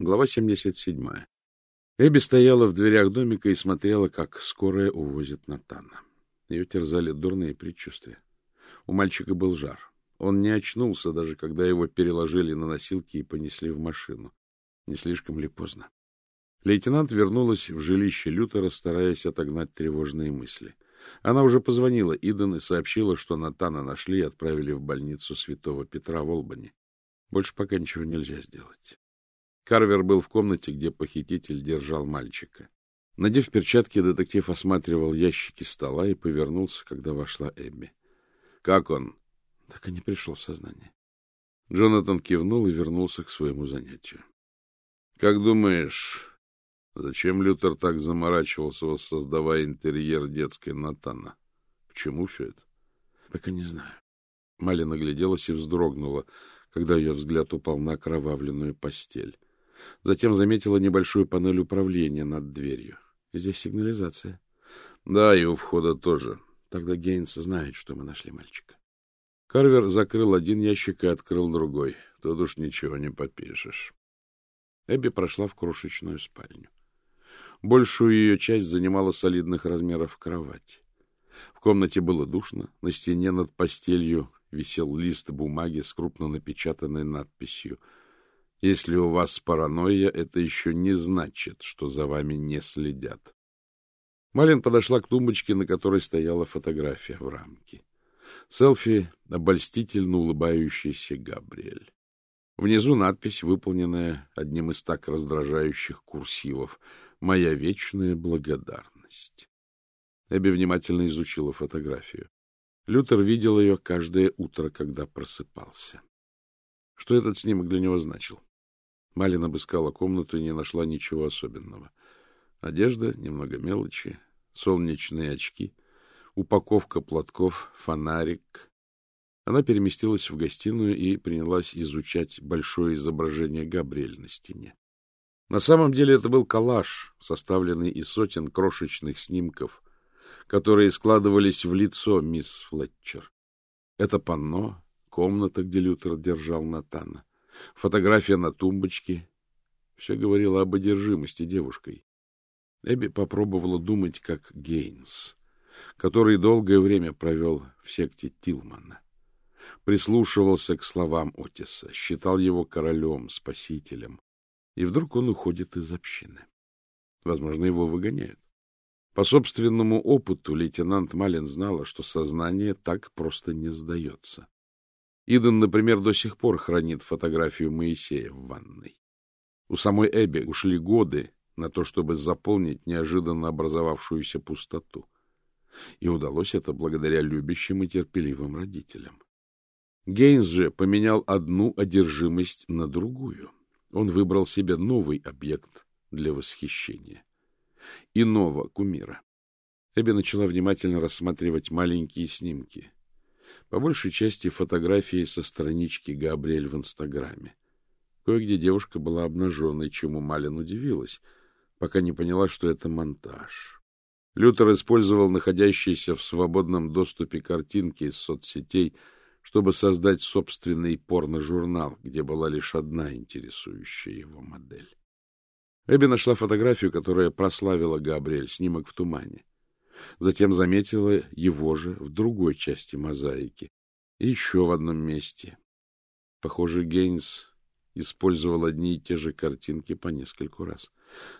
Глава 77. Эбби стояла в дверях домика и смотрела, как скорая увозит Натана. Ее терзали дурные предчувствия. У мальчика был жар. Он не очнулся, даже когда его переложили на носилки и понесли в машину. Не слишком ли поздно? Лейтенант вернулась в жилище Лютера, стараясь отогнать тревожные мысли. Она уже позвонила Иден и сообщила, что Натана нашли и отправили в больницу Святого Петра в Олбани. Больше пока ничего нельзя сделать. Карвер был в комнате, где похититель держал мальчика. Надев перчатки, детектив осматривал ящики стола и повернулся, когда вошла Эбби. — Как он? — Так и не пришел в сознание. Джонатан кивнул и вернулся к своему занятию. — Как думаешь, зачем Лютер так заморачивался, воссоздавая интерьер детской Натана? К чему все это? — Пока не знаю. Малин огляделась и вздрогнула, когда ее взгляд упал на окровавленную постель. Затем заметила небольшую панель управления над дверью. Здесь сигнализация. Да, и у входа тоже. Тогда Гейнс знает, что мы нашли мальчика. Карвер закрыл один ящик и открыл другой. Тут уж ничего не попишешь. Эбби прошла в крошечную спальню. Большую ее часть занимала солидных размеров кровать. В комнате было душно. На стене над постелью висел лист бумаги с крупно напечатанной надписью — если у вас паранойя, это еще не значит, что за вами не следят. Малин подошла к тумбочке, на которой стояла фотография в рамке. Селфи — обольстительно улыбающийся Габриэль. Внизу надпись, выполненная одним из так раздражающих курсивов «Моя вечная благодарность». Эбби внимательно изучила фотографию. Лютер видел ее каждое утро, когда просыпался. Что этот снимок для него значил? Малин обыскала комнату и не нашла ничего особенного. Одежда, немного мелочи, солнечные очки, упаковка платков, фонарик. Она переместилась в гостиную и принялась изучать большое изображение Габриэль на стене. На самом деле это был коллаж, составленный из сотен крошечных снимков, которые складывались в лицо мисс Флетчер. Это панно, комната, где Лютер держал Натана, фотография на тумбочке. Все говорило об одержимости девушкой. Эбби попробовала думать, как Гейнс, который долгое время провел в секте Тилмана. Прислушивался к словам Отиса, считал его королем, спасителем. И вдруг он уходит из общины. Возможно, его выгоняют. По собственному опыту лейтенант Малин знала, что сознание так просто не сдается. Иден, например, до сих пор хранит фотографию Моисея в ванной. У самой Эбби ушли годы на то, чтобы заполнить неожиданно образовавшуюся пустоту. И удалось это благодаря любящим и терпеливым родителям. Гейнс же поменял одну одержимость на другую. Он выбрал себе новый объект для восхищения. Иного кумира. Эбби начала внимательно рассматривать маленькие снимки — по большей части фотографии со странички Габриэль в Инстаграме. Кое-где девушка была обнаженной, чему Малин удивилась, пока не поняла, что это монтаж. Лютер использовал находящиеся в свободном доступе картинки из соцсетей, чтобы создать собственный порно-журнал, где была лишь одна интересующая его модель. Эбби нашла фотографию, которая прославила Габриэль, снимок в тумане. Затем заметила его же в другой части мозаики и еще в одном месте. Похоже, Гейнс использовал одни и те же картинки по нескольку раз.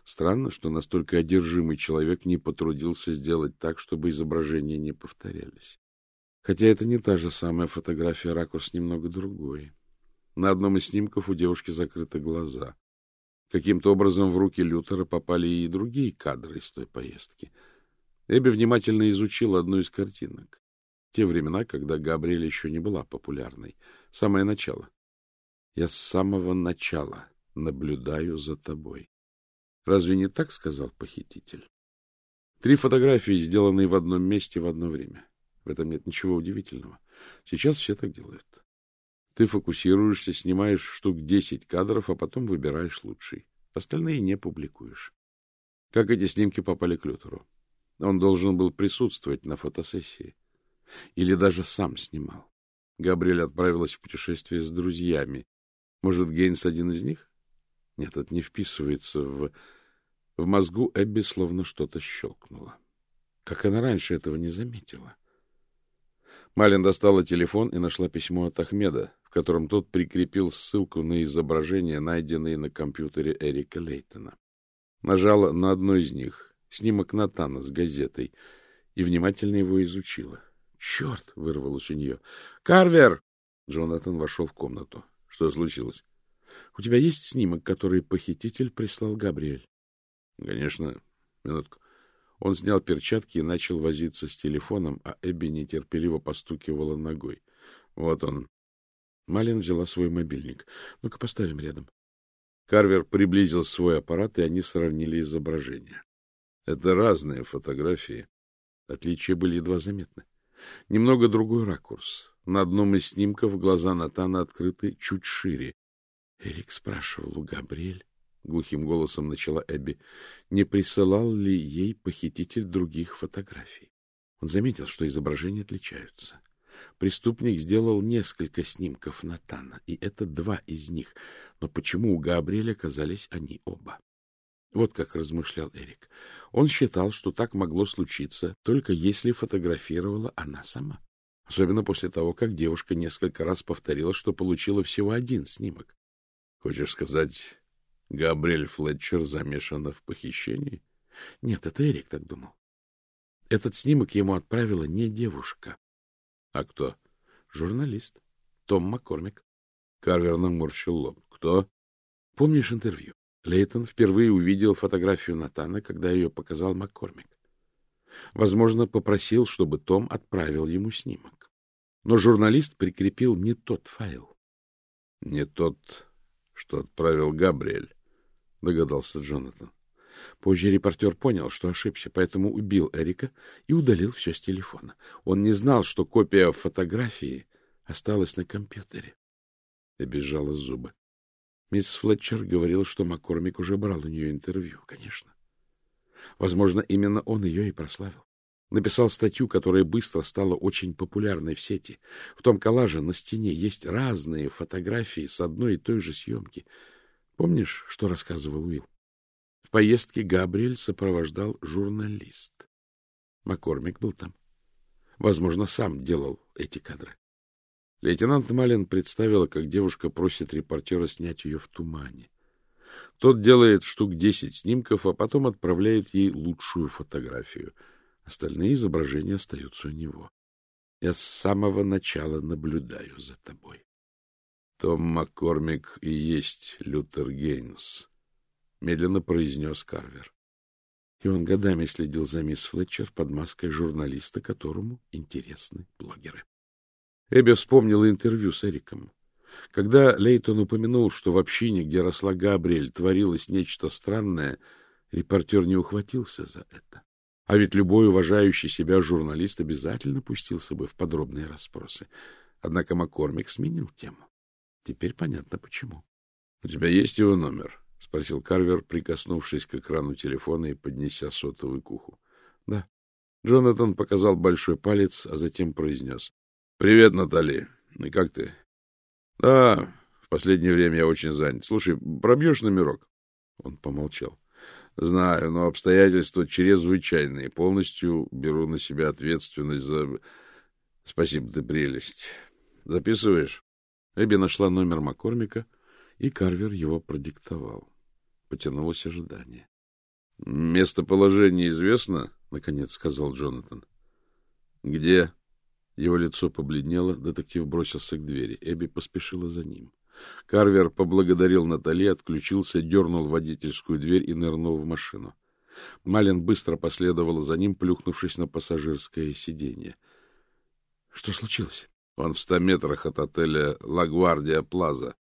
Странно, что настолько одержимый человек не потрудился сделать так, чтобы изображения не повторялись. Хотя это не та же самая фотография, ракурс немного другой. На одном из снимков у девушки закрыты глаза. Каким-то образом в руки Лютера попали и другие кадры из той поездки — Эбби внимательно изучил одну из картинок. Те времена, когда Габриэль еще не была популярной. Самое начало. Я с самого начала наблюдаю за тобой. Разве не так сказал похититель? Три фотографии, сделанные в одном месте в одно время. В этом нет ничего удивительного. Сейчас все так делают. Ты фокусируешься, снимаешь штук десять кадров, а потом выбираешь лучший. Остальные не публикуешь. Как эти снимки попали к Лютеру? Он должен был присутствовать на фотосессии. Или даже сам снимал. Габриэль отправилась в путешествие с друзьями. Может, Гейнс один из них? Нет, это не вписывается в... В мозгу Эбби словно что-то щелкнуло. Как она раньше этого не заметила? Малин достала телефон и нашла письмо от Ахмеда, в котором тот прикрепил ссылку на изображения, найденные на компьютере Эрика Лейтона. Нажала на одно из них, снимок Натана с газетой, и внимательно его изучила. «Черт!» — вырвалось у нее. «Карвер!» Джонатан вошел в комнату. «Что случилось?» «У тебя есть снимок, который похититель прислал Габриэль?» «Конечно. Минутку». Он снял перчатки и начал возиться с телефоном, а Эбби нетерпеливо постукивала ногой. «Вот он». Малин взяла свой мобильник. «Ну-ка, поставим рядом». Карвер приблизил свой аппарат, и они сравнили изображения. Это разные фотографии. Отличия были едва заметны. Немного другой ракурс. На одном из снимков глаза Натана открыты чуть шире. Эрик спрашивал у Габриэль, — глухим голосом начала Эбби, — не присылал ли ей похититель других фотографий. Он заметил, что изображения отличаются. Преступник сделал несколько снимков Натана, и это два из них. Но почему у Габриэля оказались они оба? Вот как размышлял Эрик. Он считал, что так могло случиться, только если фотографировала она сама. Особенно после того, как девушка несколько раз повторила, что получила всего один снимок. Хочешь сказать, Габриэль Флетчер замешана в похищении? Нет, это Эрик так думал. Этот снимок ему отправила не девушка. А кто? Журналист. Том Маккормик. Карвер наморщил лоб. Кто? Помнишь интервью? Лейтон впервые увидел фотографию Натана, когда ее показал Маккормик. Возможно, попросил, чтобы Том отправил ему снимок. Но журналист прикрепил не тот файл. — Не тот, что отправил Габриэль, — догадался Джонатан. Позже репортер понял, что ошибся, поэтому убил Эрика и удалил все с телефона. Он не знал, что копия фотографии осталась на компьютере. И безжала зубы. Мисс Флетчер говорила, что Маккормик уже брал у нее интервью, конечно. Возможно, именно он ее и прославил. Написал статью, которая быстро стала очень популярной в сети. В том коллаже на стене есть разные фотографии с одной и той же съемки. Помнишь, что рассказывал Уилл? В поездке Габриэль сопровождал журналист. Маккормик был там. Возможно, сам делал эти кадры. Лейтенант Малин представила, как девушка просит репортера снять ее в тумане. Тот делает штук десять снимков, а потом отправляет ей лучшую фотографию. Остальные изображения остаются у него. Я с самого начала наблюдаю за тобой. Том Маккормик и есть Лютер Гейнс, — медленно произнес Карвер. И он годами следил за мисс Флетчер под маской журналиста, которому интересны блогеры. Эбби вспомнила интервью с Эриком. Когда Лейтон упомянул, что в общине, где росла Габриэль, творилось нечто странное, репортер не ухватился за это. А ведь любой уважающий себя журналист обязательно пустился бы в подробные расспросы. Однако Маккормик сменил тему. Теперь понятно, почему. — У тебя есть его номер? — спросил Карвер, прикоснувшись к экрану телефона и поднеся сотовый к уху. — Да. Джонатан показал большой палец, а затем произнес. Привет, Натали. И как ты? Да, в последнее время я очень занят. Слушай, пробьешь номерок? Он помолчал. Знаю, но обстоятельства чрезвычайные. Полностью беру на себя ответственность за... Спасибо, ты прелесть. Записываешь? Эбби нашла номер Маккормика, и Карвер его продиктовал. Потянулось ожидание. — Местоположение известно? — наконец сказал Джонатан. — Где? Его лицо побледнело, детектив бросился к двери. Эбби поспешила за ним. Карвер поблагодарил Натали, отключился, дернул водительскую дверь и нырнул в машину. Малин быстро последовала за ним, плюхнувшись на пассажирское сиденье. — Что случилось? — Он в ста метрах от отеля «Лагвардия Плаза».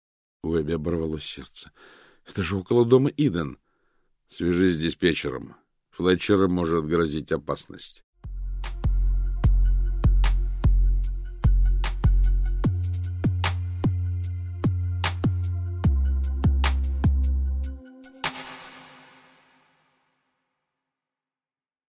У Эбби оборвалось сердце. — Это же около дома Иден. — Свяжись с диспетчером. Флетчера может грозить опасность.